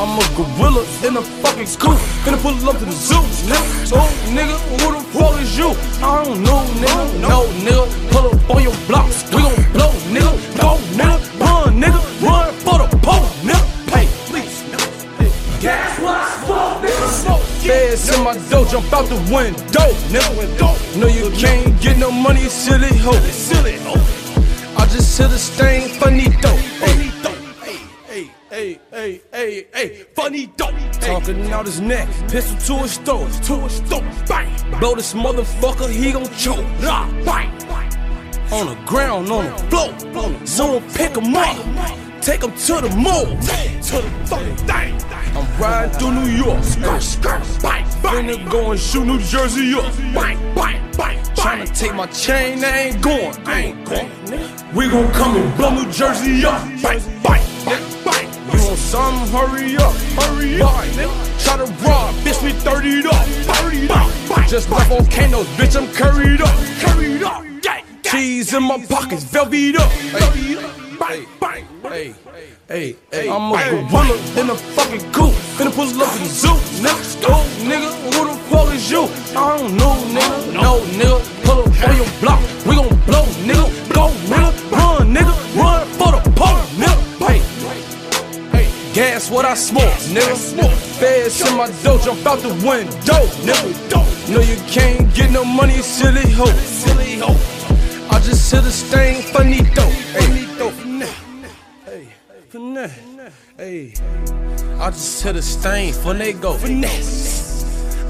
I'm a gorilla in a fucking school. Gonna pull up to the zoo, nigga. So, nigga, who the fuck is you? I don't know, nigga. No, nigga. Pull up on your blocks. We gon' ass in my dough, jump out the window. No, you can't get no money, silly hoe. Silly hoe. I just hit a stain, funny dope. Funny dope. Hey, hey, hey, hey, funny dope. Talking out his neck, pistol to his throat, to his throat, bang. Blow this motherfucker, he gon' choke, nah, bang. On the ground, on the floor, zone pick him up take them to the moon, to the fucking thing. I'm riding through New York, skirt, skirt, bite. Finna go and shoot New Jersey up. Bang, bang, bang. Trying to take my chain, I ain't going. I ain't going. We gon' come and blow New Jersey up. Bang, bang, bang, bang. You want some? Hurry up, hurry up. Try to rob, bitch, me 30 up. 30 up. Just like volcanoes, bitch, I'm curried up. Curried up. Cheese in my pockets, velvet up. Hey, hey, hey, hey. Hey, hey, I'm a gorilla in a fucking coop. Finna pull up in the zoo. Next go, nigga. you. I don't know, nigga. No, nigga. Pull up on your block. We gon' blow, nigga. Go, nigga. Run, nigga. Run for the pole, nigga. Hey. hey. Gas what I smoke, nigga. Smoke. Feds in my dough. Jump out the window, nigga. Don't. No, you can't get no money, silly hoe. Silly hoe. I just hit a stain, funny dope. Hey. Hey. Hey. Hey. I just hit a stain, when they go. Finesse.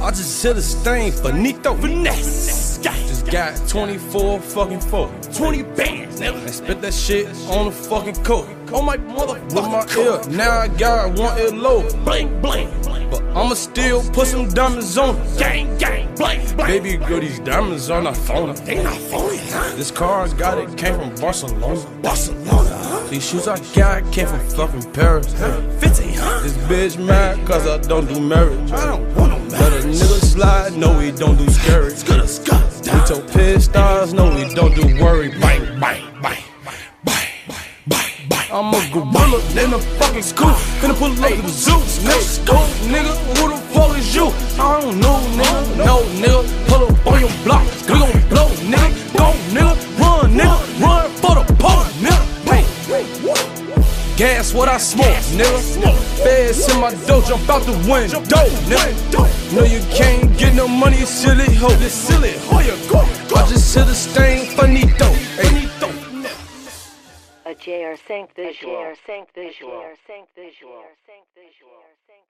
I just did this thing for Nito Vanessa. Just got 24 fucking four, 20 bands. I spit that shit on the fucking coat. On oh my motherfucking coat. Now I got one ear low. Bling, bling. But I'ma still put some diamonds on. Gang, gang, bling, bling. Baby girl, these diamonds are not phony. They not phony, huh? This car I got it came from Barcelona. Barcelona, huh? These shoes I got came from fucking Paris. Huh? 50, huh? This bitch mad cause I don't do marriage. I don't wanna Let us niggas slide, no we don't do scary. It's gonna scut. We told pit stars, no we don't do worry. Bang, bang, bang. I'm a gorilla in a fucking school Gonna pull up to the zoos Next go, nigga, who the fuck is you? I don't know, nigga, no, nigga Pull up on your block, we gon' blow, nigga Go, nigga, run, nigga Run for the pole, nigga hey. Gas what I smoke, nigga Feds in my dough, jump out the window, nigga No, you can't get no money, you silly hoe. You silly hoe, you go. I just see the stain, funny dope. A JR Sank visual. A JR Sank visual. A JR Sank visual.